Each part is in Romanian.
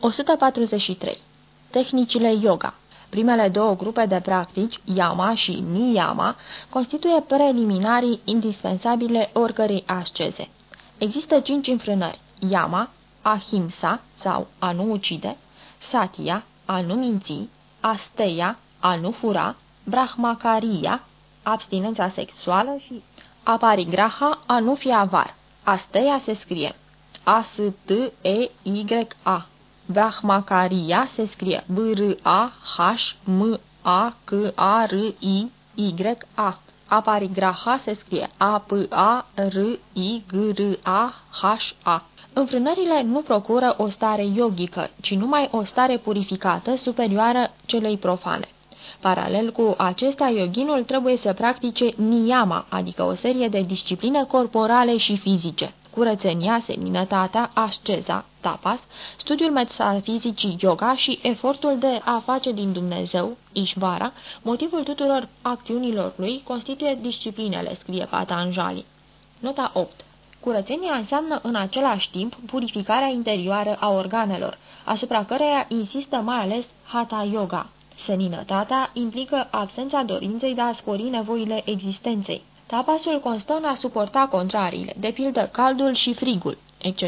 143. Tehnicile yoga Primele două grupe de practici, yama și niyama, constituie preliminarii indispensabile oricărei asceze. Există cinci înfrânări. Yama, ahimsa sau a nu ucide, satya, a nu minți, asteya, a nu fura, brahmacharya, abstinența sexuală și aparigraha, a nu fi avar. Asteya se scrie A-S-T-E-Y-A. Brahmacharya se scrie B-R-A-H-M-A-K-A-R-I-Y-A. Aparigraha se scrie A-P-A-R-I-G-R-A-H-A. Înfrânările nu procură o stare yogică, ci numai o stare purificată superioară celei profane. Paralel cu acesta, yoginul trebuie să practice niyama, adică o serie de discipline corporale și fizice. Curățenia, seninătatea, asceza, tapas, studiul metafizicii yoga și efortul de a face din Dumnezeu, Ishvara, motivul tuturor acțiunilor lui, constituie disciplinele, scrie Patanjali. Nota 8 Curățenia înseamnă în același timp purificarea interioară a organelor, asupra căreia insistă mai ales Hatha Yoga. Seninătatea implică absența dorinței de a spori nevoile existenței. Tapasul constă în a suporta contrariile, de pildă caldul și frigul, etc.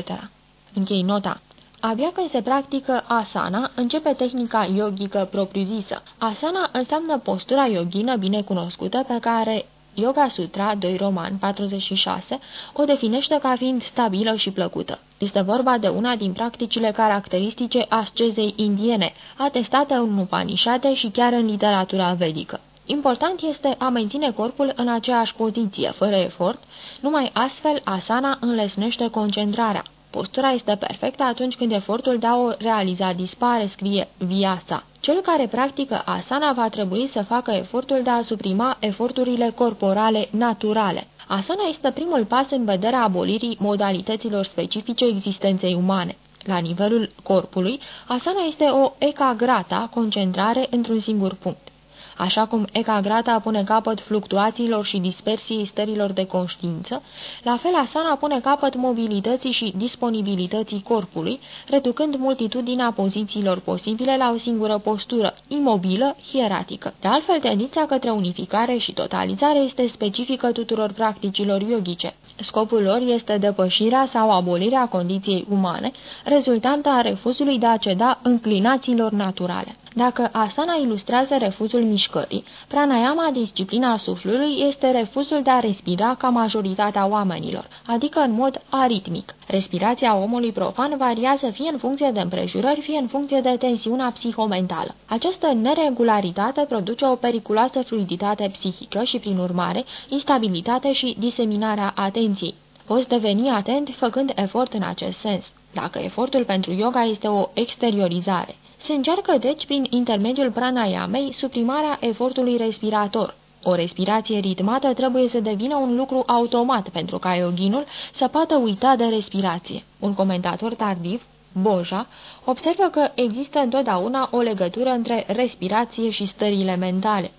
Închei nota. Abia când se practică asana, începe tehnica yogică propriu-zisă. Asana înseamnă postura yogină binecunoscută pe care Yoga Sutra 2 Roman 46 o definește ca fiind stabilă și plăcută. Este vorba de una din practicile caracteristice ascezei indiene, atestate în Upanishade și chiar în literatura vedică. Important este a menține corpul în aceeași poziție, fără efort, numai astfel asana înlesnește concentrarea. Postura este perfectă atunci când efortul de a o realiza dispare, scrie viața. Cel care practică asana va trebui să facă efortul de a suprima eforturile corporale naturale. Asana este primul pas în vederea abolirii modalităților specifice existenței umane. La nivelul corpului, asana este o ecagrata, concentrare într-un singur punct. Așa cum ecagrata pune capăt fluctuațiilor și dispersiei stărilor de conștiință, la fel asana pune capăt mobilității și disponibilității corpului, reducând multitudinea pozițiilor posibile la o singură postură, imobilă, hieratică. De altfel, tendința către unificare și totalizare este specifică tuturor practicilor yogice. Scopul lor este depășirea sau abolirea condiției umane, rezultantă a refuzului de a ceda înclinațiilor naturale. Dacă asana ilustrează refuzul mișcării, pranayama, disciplina suflului, este refuzul de a respira ca majoritatea oamenilor, adică în mod aritmic. Respirația omului profan variază fie în funcție de împrejurări, fie în funcție de tensiunea psihomentală. Această neregularitate produce o periculoasă fluiditate psihică și, prin urmare, instabilitate și diseminarea atenției. Poți deveni atent făcând efort în acest sens. Dacă efortul pentru yoga este o exteriorizare, se încearcă deci prin intermediul pranayamei suprimarea efortului respirator. O respirație ritmată trebuie să devină un lucru automat pentru ca yoginul să poată uita de respirație. Un comentator tardiv, Boja, observă că există întotdeauna o legătură între respirație și stările mentale.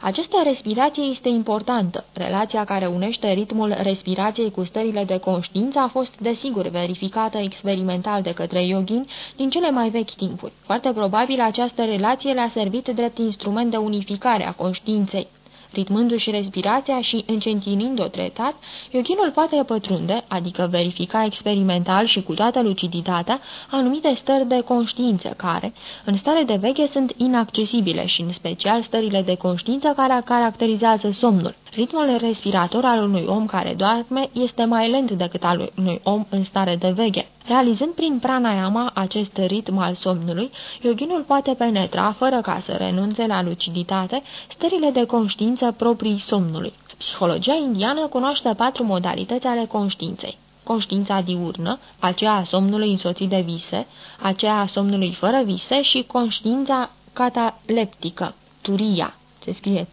Această respirație este importantă. Relația care unește ritmul respirației cu stările de conștiință a fost, desigur, verificată experimental de către yogini din cele mai vechi timpuri. Foarte probabil această relație le-a servit drept instrument de unificare a conștiinței. Ritmându-și respirația și încetinind-o treptat, yoginul poate pătrunde, adică verifica experimental și cu toată luciditatea, anumite stări de conștiință care, în stare de veche, sunt inaccesibile și în special stările de conștiință care caracterizează somnul. Ritmul respirator al unui om care doarme este mai lent decât al unui om în stare de veche. Realizând prin pranayama acest ritm al somnului, yoginul poate penetra, fără ca să renunțe la luciditate, stările de conștiință proprii somnului. Psihologia indiană cunoaște patru modalități ale conștiinței. Conștiința diurnă, aceea a somnului însoțit de vise, aceea a somnului fără vise și conștiința cataleptică, turia se scrie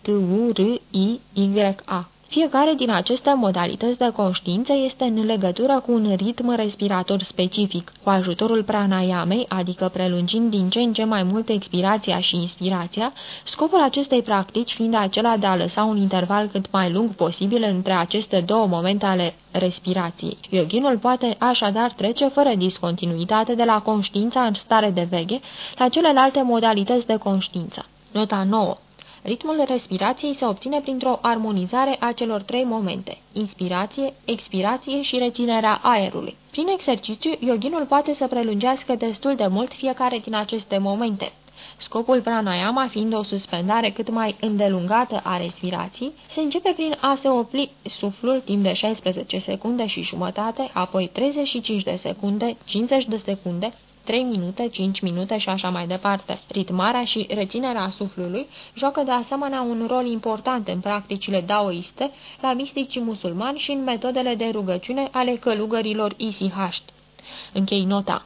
T-U-R-I-Y-A. Fiecare din aceste modalități de conștiință este în legătură cu un ritm respirator specific. Cu ajutorul pranayamei, adică prelungind din ce în ce mai mult expirația și inspirația, scopul acestei practici fiind acela de a lăsa un interval cât mai lung posibil între aceste două momente ale respirației. Yoginul poate așadar trece fără discontinuitate de la conștiința în stare de veche la celelalte modalități de conștiință. Nota 9 Ritmul respirației se obține printr-o armonizare a celor trei momente, inspirație, expirație și reținerea aerului. Prin exercițiu, yoginul poate să prelungească destul de mult fiecare din aceste momente. Scopul pranayama fiind o suspendare cât mai îndelungată a respirației, se începe prin a se opri suflul timp de 16 secunde și jumătate, apoi 35 de secunde, 50 de secunde, 3 minute, 5 minute și așa mai departe. Ritmarea și reținerea suflului joacă de asemenea un rol important în practicile daoiste, la misticii musulmani și în metodele de rugăciune ale călugărilor isihaști. Închei nota.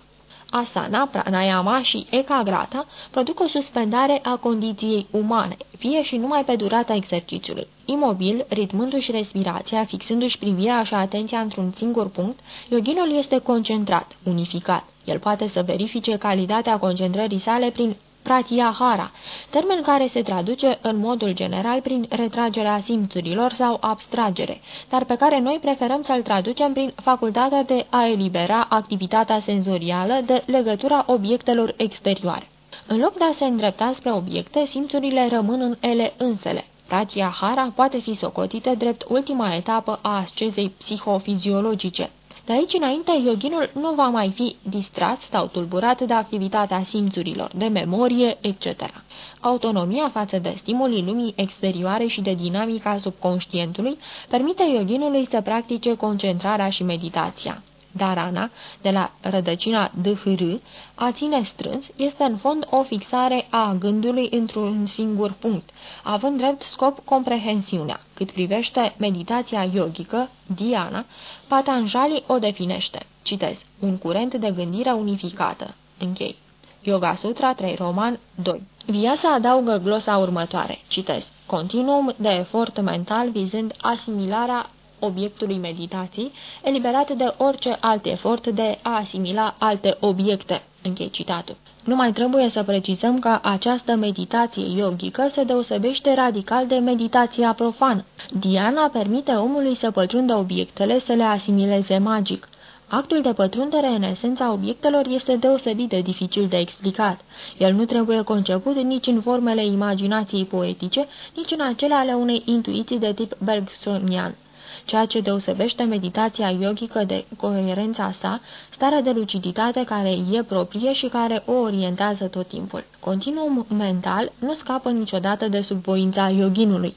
Asana, pranayama și ekagrata produc o suspendare a condiției umane, fie și numai pe durata exercițiului. Imobil, ritmându-și respirația, fixându-și privirea și atenția într-un singur punct, yoginul este concentrat, unificat. El poate să verifice calitatea concentrării sale prin pratyahara, termen care se traduce în modul general prin retragerea simțurilor sau abstragere, dar pe care noi preferăm să-l traducem prin facultatea de a elibera activitatea senzorială de legătura obiectelor exterioare. În loc de a se îndrepta spre obiecte, simțurile rămân în ele însele. Pratyahara poate fi socotită drept ultima etapă a ascezei psihofiziologice. De aici înainte, yoginul nu va mai fi distrat sau tulburat de activitatea simțurilor, de memorie, etc. Autonomia față de stimulii lumii exterioare și de dinamica subconștientului permite yoginului să practice concentrarea și meditația. Darana, de la rădăcina DHR, a ține strâns, este în fond o fixare a gândului într-un singur punct, având drept scop comprehensiunea. Cât privește meditația yogică, Diana, Patanjali o definește. Citez. Un curent de gândire unificată. Închei. Yoga Sutra 3 Roman 2 Viasa adaugă glosa următoare. Citez. Continuum de efort mental vizând asimilarea obiectului meditației, eliberat de orice alt efort de a asimila alte obiecte. Închei citatul. Nu mai trebuie să precizăm că această meditație yogică se deosebește radical de meditația profană. Diana permite omului să pătrundă obiectele, să le asimileze magic. Actul de pătrundere în esența obiectelor este deosebit de dificil de explicat. El nu trebuie conceput nici în formele imaginației poetice, nici în acele ale unei intuiții de tip bergsonian ceea ce deosebește meditația yogică de coerența sa, starea de luciditate care e proprie și care o orientează tot timpul. Continuum mental nu scapă niciodată de subvoința yoginului.